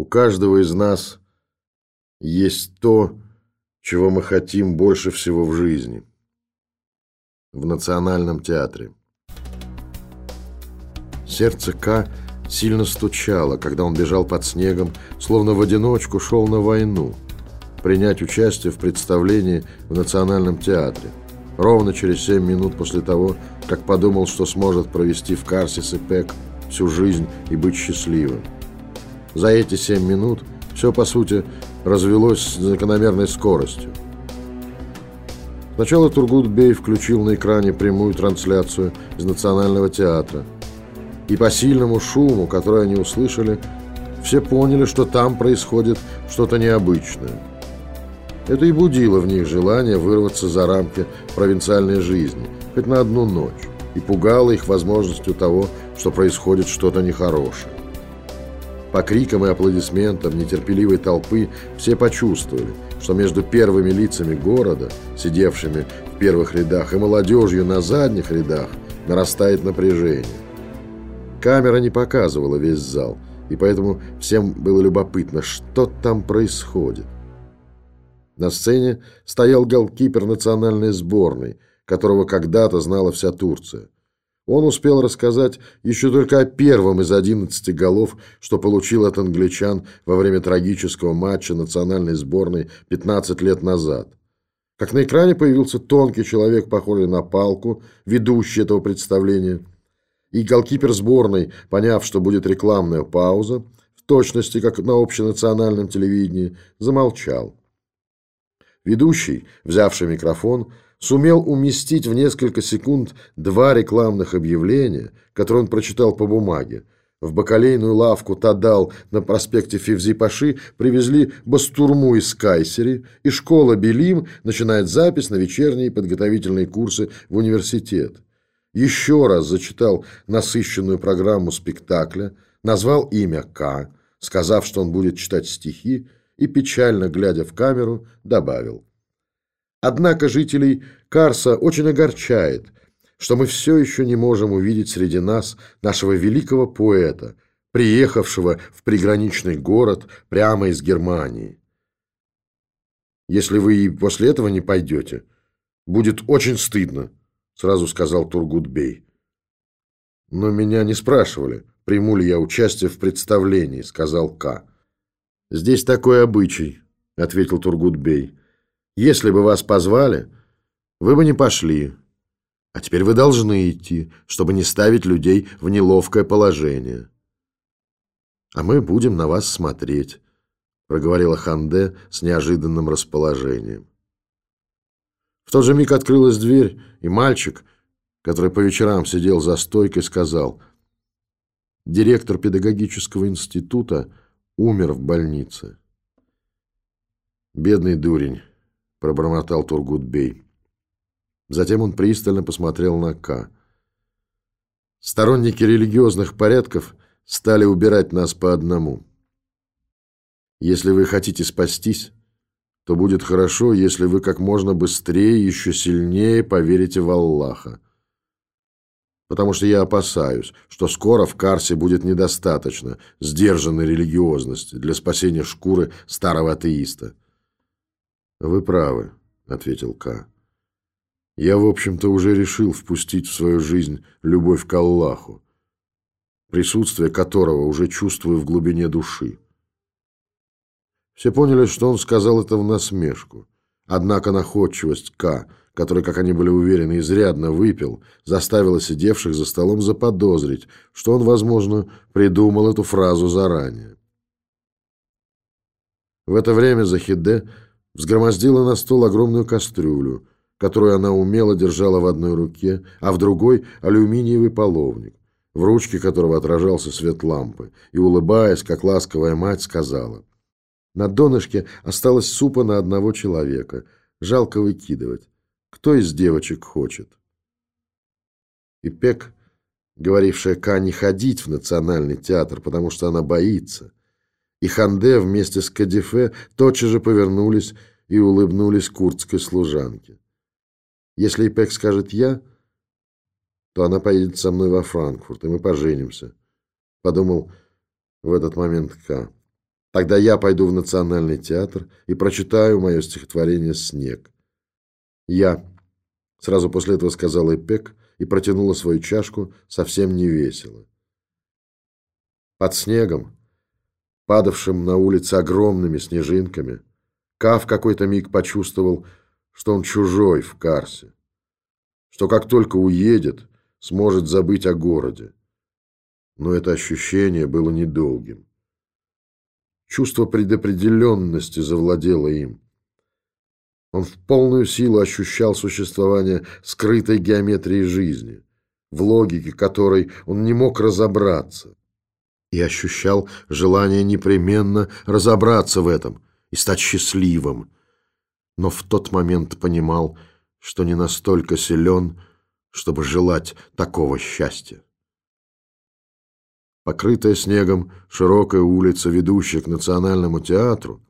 У каждого из нас есть то, чего мы хотим больше всего в жизни. В Национальном театре. Сердце К сильно стучало, когда он бежал под снегом, словно в одиночку шел на войну, принять участие в представлении в Национальном театре. Ровно через семь минут после того, как подумал, что сможет провести в Карсис и Пек всю жизнь и быть счастливым. За эти семь минут все, по сути, развелось с закономерной скоростью. Сначала Тургут-Бей включил на экране прямую трансляцию из Национального театра. И по сильному шуму, который они услышали, все поняли, что там происходит что-то необычное. Это и будило в них желание вырваться за рамки провинциальной жизни, хоть на одну ночь, и пугало их возможностью того, что происходит что-то нехорошее. По крикам и аплодисментам нетерпеливой толпы все почувствовали, что между первыми лицами города, сидевшими в первых рядах, и молодежью на задних рядах нарастает напряжение. Камера не показывала весь зал, и поэтому всем было любопытно, что там происходит. На сцене стоял голкипер национальной сборной, которого когда-то знала вся Турция – он успел рассказать еще только о первом из 11 голов, что получил от англичан во время трагического матча национальной сборной 15 лет назад. Как на экране появился тонкий человек, похожий на палку, ведущий этого представления. И голкипер сборной, поняв, что будет рекламная пауза, в точности, как на общенациональном телевидении, замолчал. Ведущий, взявший микрофон, сумел уместить в несколько секунд два рекламных объявления, которые он прочитал по бумаге. В бакалейную лавку Тадал на проспекте Февзи-Паши привезли бастурму из Кайсери, и школа Белим начинает запись на вечерние подготовительные курсы в университет. Еще раз зачитал насыщенную программу спектакля, назвал имя К, сказав, что он будет читать стихи, и, печально глядя в камеру, добавил – Однако жителей Карса очень огорчает, что мы все еще не можем увидеть среди нас нашего великого поэта, приехавшего в приграничный город прямо из Германии. Если вы и после этого не пойдете, будет очень стыдно, сразу сказал Тургутбей. Но меня не спрашивали, приму ли я участие в представлении, сказал К. Здесь такой обычай, ответил Тургутбей. Если бы вас позвали, вы бы не пошли. А теперь вы должны идти, чтобы не ставить людей в неловкое положение. А мы будем на вас смотреть, проговорила Ханде с неожиданным расположением. В тот же миг открылась дверь, и мальчик, который по вечерам сидел за стойкой, сказал, «Директор педагогического института умер в больнице». Бедный дурень пробормотал Тургутбей. Затем он пристально посмотрел на К. Сторонники религиозных порядков стали убирать нас по одному. Если вы хотите спастись, то будет хорошо, если вы как можно быстрее, еще сильнее поверите в Аллаха. Потому что я опасаюсь, что скоро в Карсе будет недостаточно сдержанной религиозности для спасения шкуры старого атеиста. «Вы правы», — ответил К. «Я, в общем-то, уже решил впустить в свою жизнь любовь к Аллаху, присутствие которого уже чувствую в глубине души». Все поняли, что он сказал это в насмешку. Однако находчивость К, который, как они были уверены, изрядно выпил, заставила сидевших за столом заподозрить, что он, возможно, придумал эту фразу заранее. В это время Захиде взгромоздила на стол огромную кастрюлю, которую она умело держала в одной руке, а в другой – алюминиевый половник, в ручке которого отражался свет лампы, и, улыбаясь, как ласковая мать, сказала «На донышке осталось супа на одного человека. Жалко выкидывать. Кто из девочек хочет?» И Пек, говорившая Ка не ходить в национальный театр, потому что она боится – и Ханде вместе с Кадифе тотчас же повернулись и улыбнулись курдской служанке. Если Ипек скажет «я», то она поедет со мной во Франкфурт, и мы поженимся, подумал в этот момент К. Тогда я пойду в Национальный театр и прочитаю мое стихотворение «Снег». Я. Сразу после этого сказала Эпек и протянула свою чашку совсем невесело. Под снегом, падавшим на улице огромными снежинками, Ка в какой-то миг почувствовал, что он чужой в Карсе, что как только уедет, сможет забыть о городе. Но это ощущение было недолгим. Чувство предопределенности завладело им. Он в полную силу ощущал существование скрытой геометрии жизни, в логике которой он не мог разобраться, и ощущал желание непременно разобраться в этом и стать счастливым, но в тот момент понимал, что не настолько силен, чтобы желать такого счастья. Покрытая снегом широкая улица, ведущая к Национальному театру,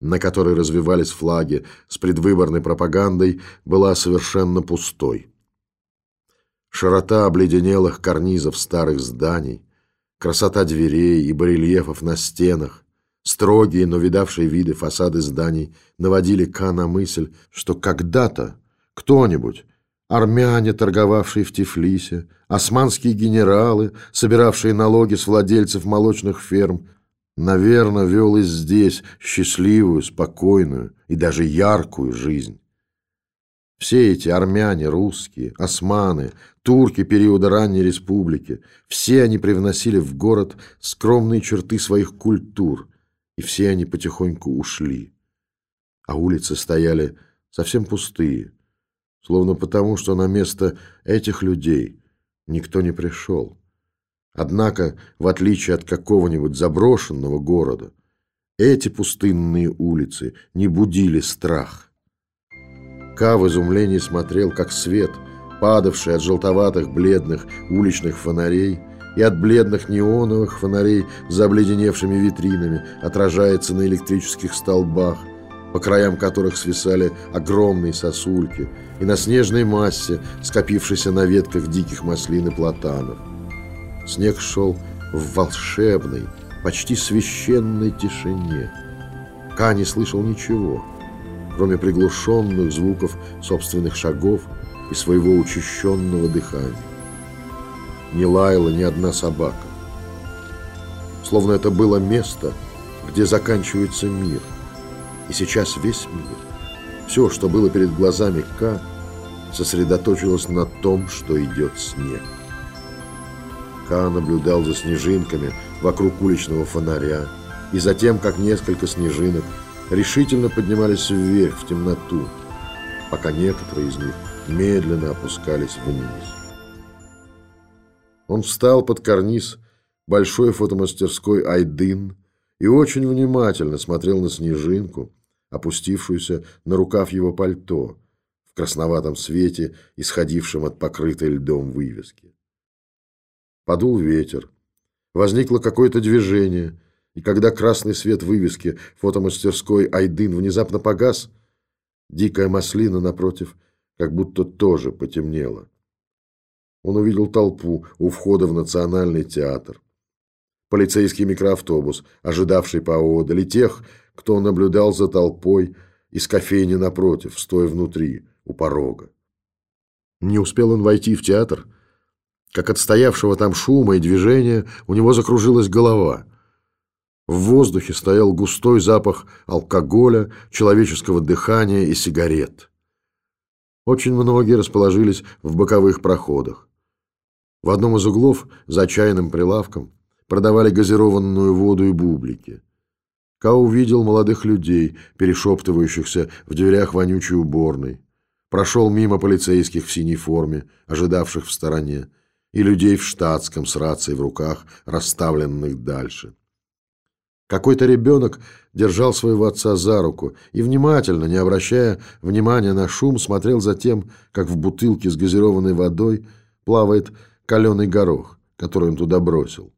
на которой развивались флаги с предвыборной пропагандой, была совершенно пустой. Широта обледенелых карнизов старых зданий, красота дверей и барельефов на стенах, строгие, но видавшие виды фасады зданий наводили Ка на мысль, что когда-то кто-нибудь армяне, торговавшие в Тифлисе, османские генералы, собиравшие налоги с владельцев молочных ферм, наверное, вел и здесь счастливую, спокойную и даже яркую жизнь. Все эти армяне, русские, османы, турки периода ранней республики, все они привносили в город скромные черты своих культур, и все они потихоньку ушли. А улицы стояли совсем пустые, словно потому, что на место этих людей никто не пришел. Однако, в отличие от какого-нибудь заброшенного города, эти пустынные улицы не будили страх. Ка в изумлении смотрел, как свет, падавший от желтоватых бледных уличных фонарей и от бледных неоновых фонарей с обледеневшими витринами, отражается на электрических столбах, по краям которых свисали огромные сосульки, и на снежной массе, скопившейся на ветках диких маслин и платанов. Снег шел в волшебной, почти священной тишине. Ка не слышал ничего, кроме приглушенных звуков собственных шагов и своего учащенного дыхания. Не лаяла ни одна собака. Словно это было место, где заканчивается мир – и сейчас весь мир, все, что было перед глазами К, сосредоточилось на том, что идет снег. К наблюдал за снежинками вокруг уличного фонаря и за тем, как несколько снежинок решительно поднимались вверх в темноту, пока некоторые из них медленно опускались вниз. Он встал под карниз большой фотомастерской «Айдын» и очень внимательно смотрел на снежинку, опустившуюся на рукав его пальто в красноватом свете, исходившем от покрытой льдом вывески. Подул ветер. Возникло какое-то движение, и когда красный свет вывески фотомастерской «Айдын» внезапно погас, дикая маслина, напротив, как будто тоже потемнела. Он увидел толпу у входа в Национальный театр. Полицейский микроавтобус, ожидавший поодаль, и тех, кто наблюдал за толпой из кофейни напротив, стоя внутри, у порога. Не успел он войти в театр, как от стоявшего там шума и движения у него закружилась голова. В воздухе стоял густой запах алкоголя, человеческого дыхания и сигарет. Очень многие расположились в боковых проходах. В одном из углов, за чайным прилавком, продавали газированную воду и бублики. Ка увидел молодых людей, перешептывающихся в дверях вонючей уборной. Прошел мимо полицейских в синей форме, ожидавших в стороне, и людей в штатском с рацией в руках, расставленных дальше. Какой-то ребенок держал своего отца за руку и, внимательно, не обращая внимания на шум, смотрел за тем, как в бутылке с газированной водой плавает каленый горох, который он туда бросил.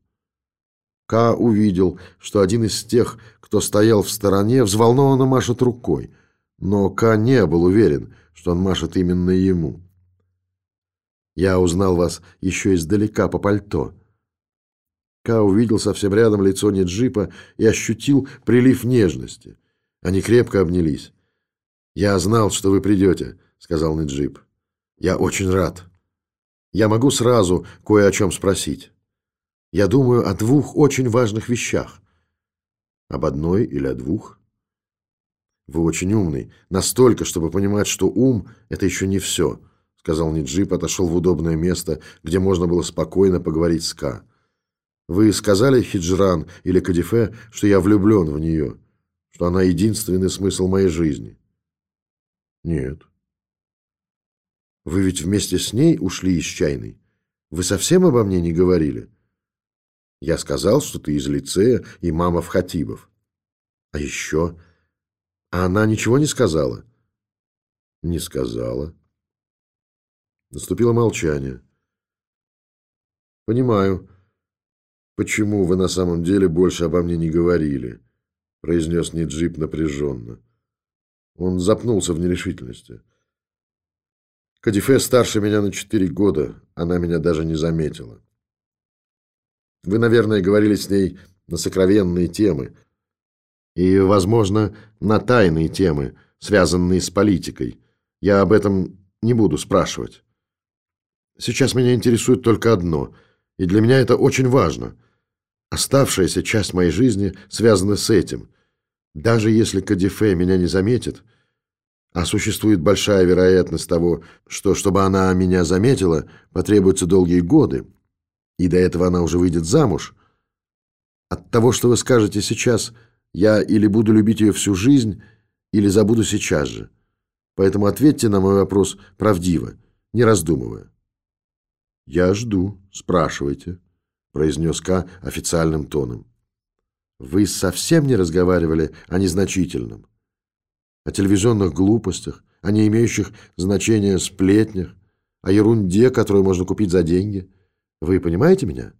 Ка увидел, что один из тех, кто стоял в стороне, взволнованно машет рукой, но Ка не был уверен, что он машет именно ему. «Я узнал вас еще издалека по пальто», Ка увидел совсем рядом лицо Неджипа и ощутил прилив нежности. Они крепко обнялись. «Я знал, что вы придете», — сказал Неджип. «Я очень рад. Я могу сразу кое о чем спросить. Я думаю о двух очень важных вещах. Об одной или о двух?» «Вы очень умный. Настолько, чтобы понимать, что ум — это еще не все», — сказал Неджип, отошел в удобное место, где можно было спокойно поговорить с Ка. Вы сказали, Хиджран или Кадифе, что я влюблен в нее, что она единственный смысл моей жизни? Нет. Вы ведь вместе с ней ушли из чайной? Вы совсем обо мне не говорили? Я сказал, что ты из лицея и мама в Хатибов. А еще... А она ничего не сказала? Не сказала. Наступило молчание. Понимаю. «Почему вы на самом деле больше обо мне не говорили?» – произнес Ниджип напряженно. Он запнулся в нерешительности. Кадифе старше меня на четыре года, она меня даже не заметила. Вы, наверное, говорили с ней на сокровенные темы и, возможно, на тайные темы, связанные с политикой. Я об этом не буду спрашивать. Сейчас меня интересует только одно, и для меня это очень важно. Оставшаяся часть моей жизни связана с этим. Даже если Кадифе меня не заметит, а существует большая вероятность того, что, чтобы она меня заметила, потребуются долгие годы, и до этого она уже выйдет замуж, от того, что вы скажете сейчас, я или буду любить ее всю жизнь, или забуду сейчас же. Поэтому ответьте на мой вопрос правдиво, не раздумывая. Я жду, спрашивайте произнес К официальным тоном. Вы совсем не разговаривали о незначительном, о телевизионных глупостях, о не имеющих значения сплетнях, о ерунде, которую можно купить за деньги. Вы понимаете меня?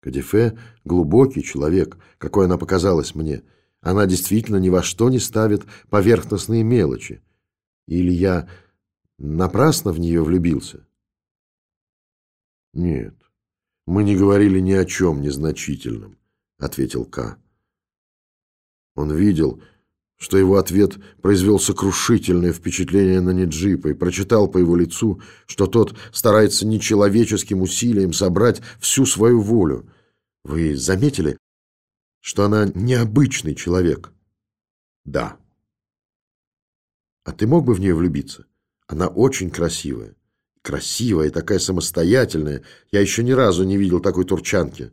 Кадифе – глубокий человек, какой она показалась мне. Она действительно ни во что не ставит поверхностные мелочи. Или я напрасно в нее влюбился? Нет. «Мы не говорили ни о чем незначительном», — ответил К. Он видел, что его ответ произвел сокрушительное впечатление на Неджипа и прочитал по его лицу, что тот старается нечеловеческим усилием собрать всю свою волю. Вы заметили, что она необычный человек? Да. А ты мог бы в нее влюбиться? Она очень красивая красивая такая самостоятельная. Я еще ни разу не видел такой турчанки.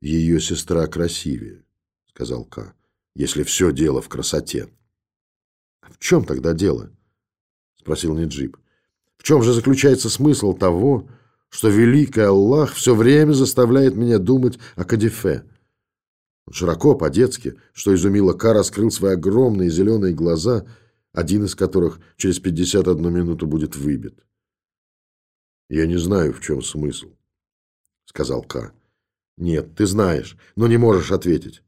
Ее сестра красивее, сказал Ка, если все дело в красоте. А в чем тогда дело? Спросил Неджип. В чем же заключается смысл того, что великий Аллах все время заставляет меня думать о Кадифе? Широко, по-детски, что изумило Ка, раскрыл свои огромные зеленые глаза, один из которых через 51 минуту будет выбит. «Я не знаю, в чем смысл», — сказал К. «Нет, ты знаешь, но не можешь ответить».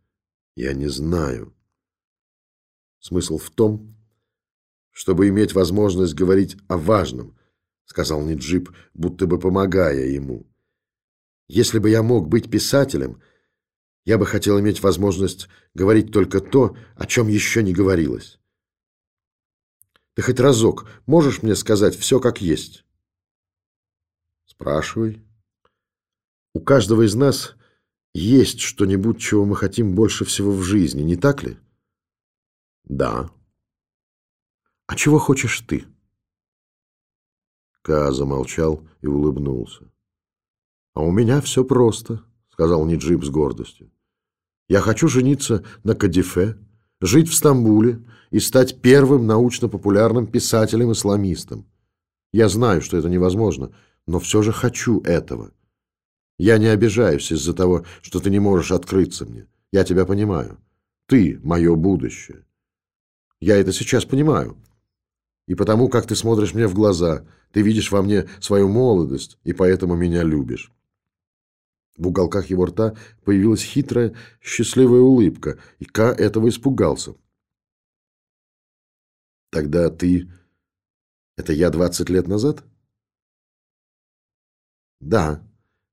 «Я не знаю». «Смысл в том, чтобы иметь возможность говорить о важном», — сказал Ниджип, будто бы помогая ему. «Если бы я мог быть писателем, я бы хотел иметь возможность говорить только то, о чем еще не говорилось. Ты хоть разок можешь мне сказать все как есть?» Спрашивай. У каждого из нас есть что-нибудь, чего мы хотим больше всего в жизни, не так ли? Да. А чего хочешь ты? Ка замолчал и улыбнулся. А у меня все просто, сказал Ниджип с гордостью. Я хочу жениться на Кадифе, жить в Стамбуле и стать первым научно-популярным писателем-исламистом. Я знаю, что это невозможно, но все же хочу этого. Я не обижаюсь из-за того, что ты не можешь открыться мне. Я тебя понимаю. Ты — мое будущее. Я это сейчас понимаю. И потому, как ты смотришь мне в глаза, ты видишь во мне свою молодость, и поэтому меня любишь. В уголках его рта появилась хитрая, счастливая улыбка, и Ка этого испугался. «Тогда ты... Это я двадцать лет назад?» Да,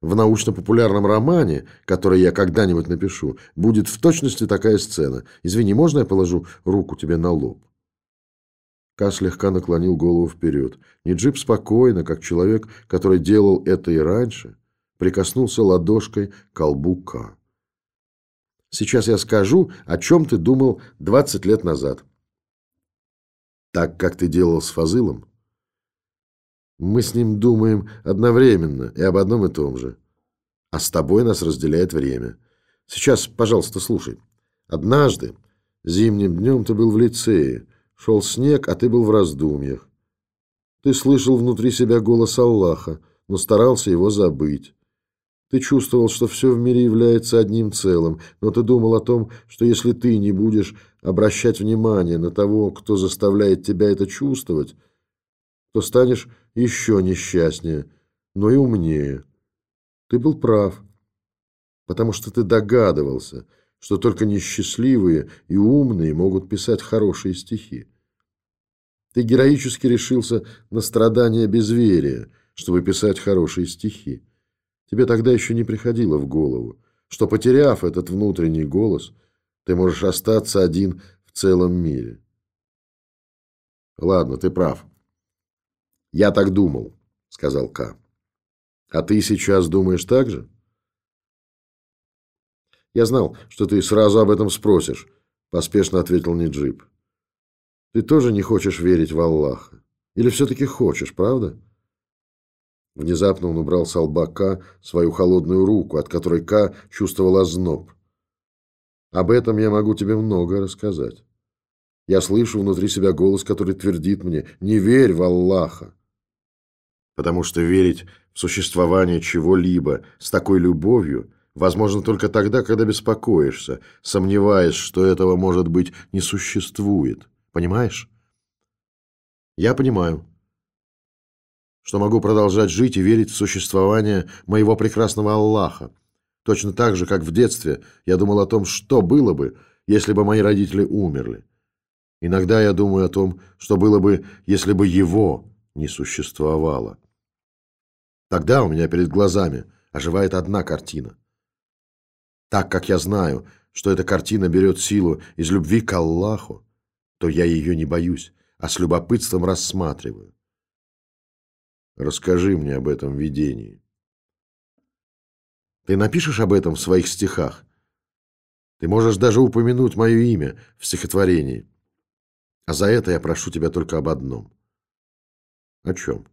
В научно-популярном романе, который я когда-нибудь напишу, будет в точности такая сцена. Извини, можно я положу руку тебе на лоб? Ка слегка наклонил голову вперед. Ниджип спокойно, как человек, который делал это и раньше, прикоснулся ладошкой к колбу Ка. «Сейчас я скажу, о чем ты думал 20 лет назад». «Так, как ты делал с Фазылом?» «Мы с ним думаем одновременно и об одном и том же. А с тобой нас разделяет время. Сейчас, пожалуйста, слушай. Однажды, зимним днем, ты был в лицее». Шел снег, а ты был в раздумьях. Ты слышал внутри себя голос Аллаха, но старался его забыть. Ты чувствовал, что все в мире является одним целым, но ты думал о том, что если ты не будешь обращать внимание на того, кто заставляет тебя это чувствовать, то станешь еще несчастнее, но и умнее. Ты был прав, потому что ты догадывался – что только несчастливые и умные могут писать хорошие стихи. Ты героически решился на страдания безверия, чтобы писать хорошие стихи. Тебе тогда еще не приходило в голову, что, потеряв этот внутренний голос, ты можешь остаться один в целом мире. Ладно, ты прав. Я так думал, сказал К. А ты сейчас думаешь так же? «Я знал, что ты сразу об этом спросишь», – поспешно ответил Ниджип. «Ты тоже не хочешь верить в Аллаха? Или все-таки хочешь, правда?» Внезапно он убрал с лба Ка свою холодную руку, от которой Ка чувствовал озноб. «Об этом я могу тебе много рассказать. Я слышу внутри себя голос, который твердит мне «Не верь в Аллаха!» Потому что верить в существование чего-либо с такой любовью – Возможно, только тогда, когда беспокоишься, сомневаясь, что этого, может быть, не существует. Понимаешь? Я понимаю, что могу продолжать жить и верить в существование моего прекрасного Аллаха. Точно так же, как в детстве я думал о том, что было бы, если бы мои родители умерли. Иногда я думаю о том, что было бы, если бы его не существовало. Тогда у меня перед глазами оживает одна картина – так как я знаю, что эта картина берет силу из любви к Аллаху, то я ее не боюсь, а с любопытством рассматриваю. Расскажи мне об этом видении. Ты напишешь об этом в своих стихах? Ты можешь даже упомянуть мое имя в стихотворении. А за это я прошу тебя только об одном. О чем?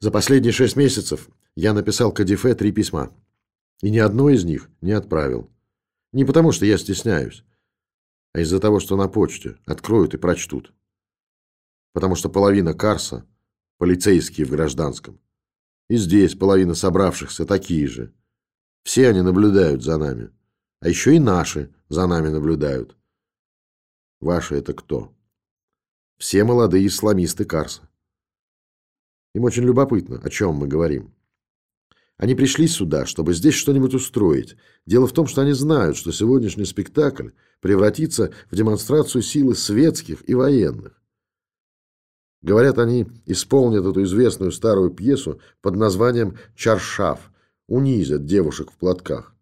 За последние шесть месяцев я написал Кадифе три письма. И ни одно из них не отправил. Не потому, что я стесняюсь, а из-за того, что на почте откроют и прочтут. Потому что половина Карса – полицейские в гражданском. И здесь половина собравшихся такие же. Все они наблюдают за нами. А еще и наши за нами наблюдают. Ваши это кто? Все молодые исламисты Карса. Им очень любопытно, о чем мы говорим. Они пришли сюда, чтобы здесь что-нибудь устроить. Дело в том, что они знают, что сегодняшний спектакль превратится в демонстрацию силы светских и военных. Говорят, они исполнят эту известную старую пьесу под названием «Чаршав», унизят девушек в платках.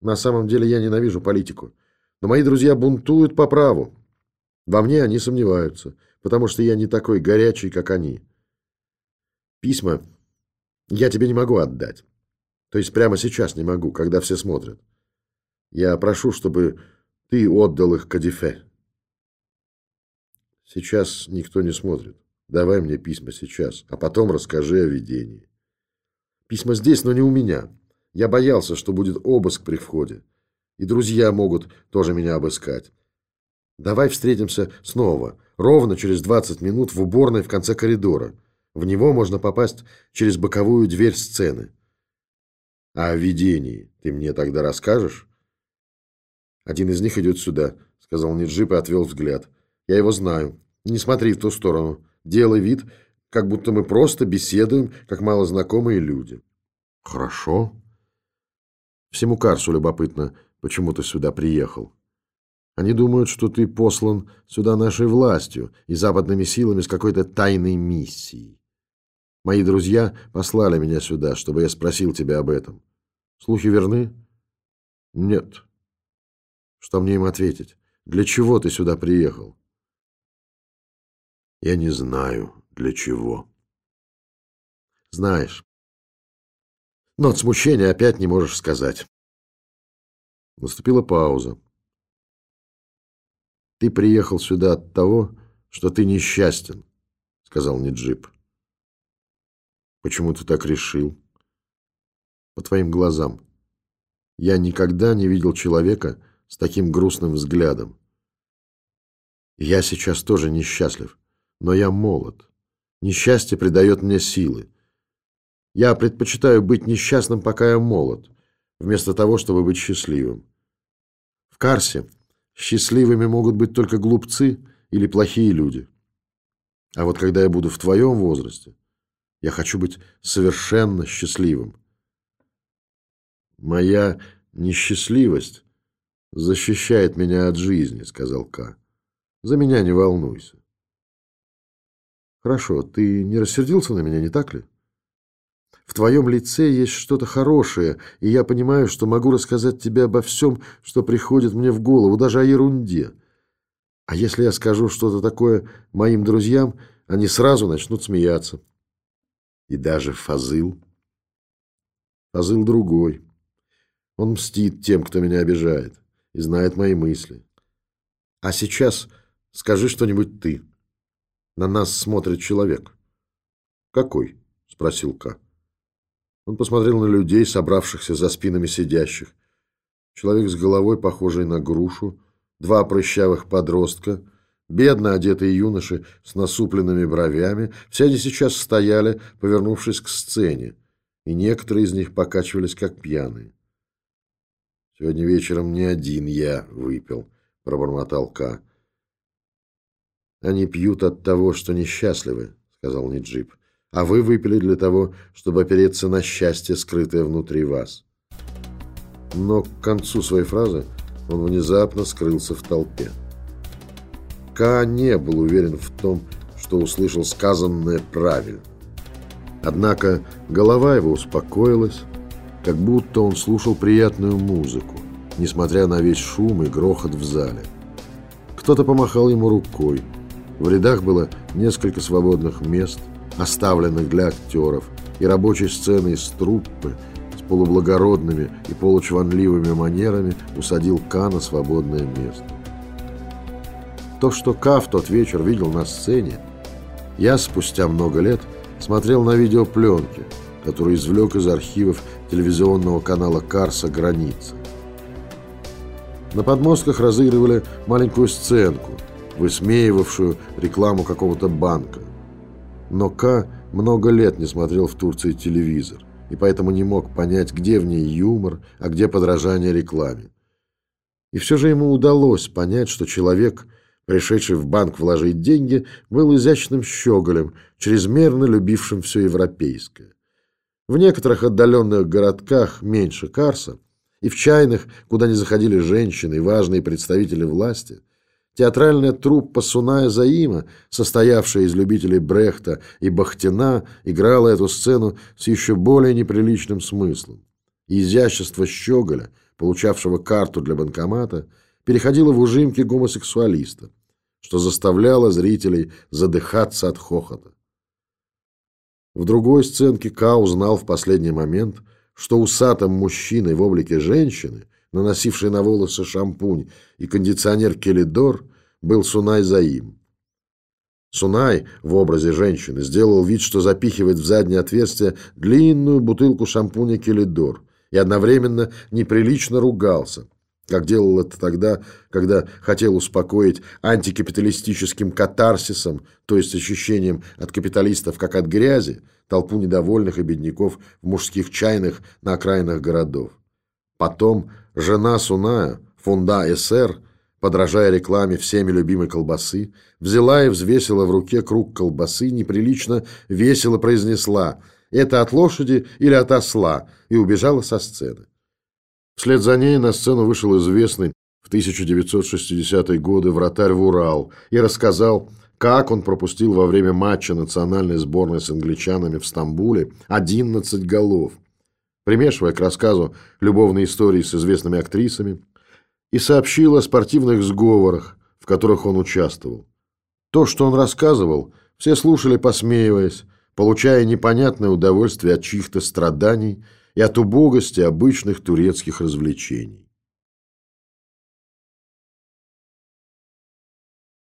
На самом деле я ненавижу политику, но мои друзья бунтуют по праву. Во мне они сомневаются, потому что я не такой горячий, как они. Письма я тебе не могу отдать. То есть прямо сейчас не могу, когда все смотрят. Я прошу, чтобы ты отдал их Кадифе. Сейчас никто не смотрит. Давай мне письма сейчас, а потом расскажи о видении. Письма здесь, но не у меня. Я боялся, что будет обыск при входе. И друзья могут тоже меня обыскать. Давай встретимся снова, ровно через 20 минут в уборной в конце коридора. В него можно попасть через боковую дверь сцены. А о видении ты мне тогда расскажешь? Один из них идет сюда, сказал Ниджип и отвел взгляд. Я его знаю. Не смотри в ту сторону. Делай вид, как будто мы просто беседуем, как малознакомые люди. Хорошо. Всему Карсу любопытно, почему ты сюда приехал. Они думают, что ты послан сюда нашей властью и западными силами с какой-то тайной миссией. Мои друзья послали меня сюда, чтобы я спросил тебя об этом. Слухи верны? Нет. Что мне им ответить? Для чего ты сюда приехал? Я не знаю, для чего. Знаешь. Но от смущения опять не можешь сказать. Наступила пауза. Ты приехал сюда от того, что ты несчастен, сказал Ниджип. Почему ты так решил? По твоим глазам. Я никогда не видел человека с таким грустным взглядом. Я сейчас тоже несчастлив, но я молод. Несчастье придает мне силы. Я предпочитаю быть несчастным, пока я молод, вместо того, чтобы быть счастливым. В Карсе счастливыми могут быть только глупцы или плохие люди. А вот когда я буду в твоем возрасте, я хочу быть совершенно счастливым. Моя несчастливость защищает меня от жизни, сказал К. За меня не волнуйся. Хорошо, ты не рассердился на меня, не так ли? В твоем лице есть что-то хорошее, и я понимаю, что могу рассказать тебе обо всем, что приходит мне в голову, даже о ерунде. А если я скажу что-то такое моим друзьям, они сразу начнут смеяться и даже Фазыл. Фазыл другой. Он мстит тем, кто меня обижает, и знает мои мысли. А сейчас скажи что-нибудь ты. На нас смотрит человек. Какой? Спросил Ка. Он посмотрел на людей, собравшихся за спинами сидящих. Человек с головой, похожий на грушу, два прыщавых подростка — Бедно одетые юноши с насупленными бровями, все они сейчас стояли, повернувшись к сцене, и некоторые из них покачивались, как пьяные. «Сегодня вечером не один я выпил», — пробормотал Ка. «Они пьют от того, что несчастливы», — сказал Ниджип. «А вы выпили для того, чтобы опереться на счастье, скрытое внутри вас». Но к концу своей фразы он внезапно скрылся в толпе. Ка не был уверен в том, что услышал сказанное правильно. Однако голова его успокоилась, как будто он слушал приятную музыку, несмотря на весь шум и грохот в зале. Кто-то помахал ему рукой. В рядах было несколько свободных мест, оставленных для актеров, и рабочей сцены из труппы с полублагородными и получванливыми манерами усадил Ка свободное место. То, что Ка в тот вечер видел на сцене, я спустя много лет смотрел на видеопленке, которую извлек из архивов телевизионного канала Карса «Граница». На подмостках разыгрывали маленькую сценку, высмеивавшую рекламу какого-то банка. Но К много лет не смотрел в Турции телевизор, и поэтому не мог понять, где в ней юмор, а где подражание рекламе. И все же ему удалось понять, что человек – пришедший в банк вложить деньги, был изящным щеголем, чрезмерно любившим все европейское. В некоторых отдаленных городках меньше Карса, и в чайных, куда не заходили женщины и важные представители власти, театральная труппа Суная Заима, состоявшая из любителей Брехта и Бахтина, играла эту сцену с еще более неприличным смыслом. Изящество щеголя, получавшего карту для банкомата – переходила в ужимки гомосексуалиста, что заставляло зрителей задыхаться от хохота. В другой сценке Ка узнал в последний момент, что усатым мужчиной в облике женщины, наносившей на волосы шампунь и кондиционер Келидор, был Сунай Заим. Сунай в образе женщины сделал вид, что запихивает в заднее отверстие длинную бутылку шампуня Келидор и одновременно неприлично ругался, как делал это тогда, когда хотел успокоить антикапиталистическим катарсисом, то есть ощущением от капиталистов как от грязи, толпу недовольных и бедняков в мужских чайных на окраинах городов. Потом жена Суная, фунда СР, подражая рекламе всеми любимой колбасы, взяла и взвесила в руке круг колбасы, неприлично весело произнесла «Это от лошади или от осла?» и убежала со сцены. Вслед за ней на сцену вышел известный в 1960-е годы вратарь в Урал и рассказал, как он пропустил во время матча национальной сборной с англичанами в Стамбуле 11 голов, примешивая к рассказу любовные истории с известными актрисами, и сообщил о спортивных сговорах, в которых он участвовал. То, что он рассказывал, все слушали, посмеиваясь, получая непонятное удовольствие от чьих-то страданий и от убогости обычных турецких развлечений.